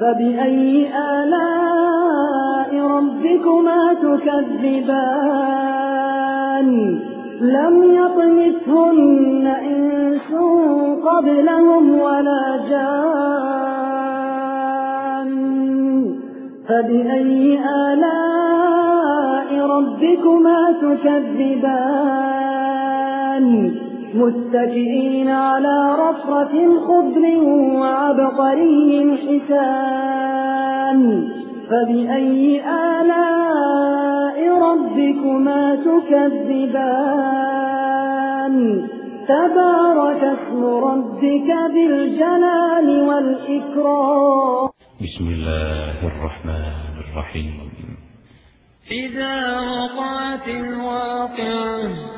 فبأي آلاء ربكما تكذبان؟ لم يطمثهن إنس قبلهم ولا جان. فبأي آلاء ربكما تكذبان؟ متكئين على رفرة خضر وعبقري حسان. فبأي آلاء ربكما تكذبان؟ تبارك اسم ربك بالجلال والإكرام. بسم الله الرحمن الرحيم. إذا وقعت الواقعة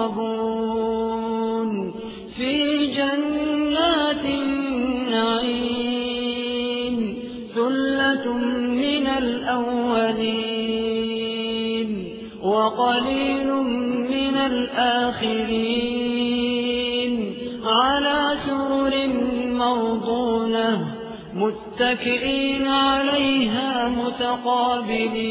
ثلة من الأولين وقليل من الآخرين على سرر موضونة متكئين عليها متقابلين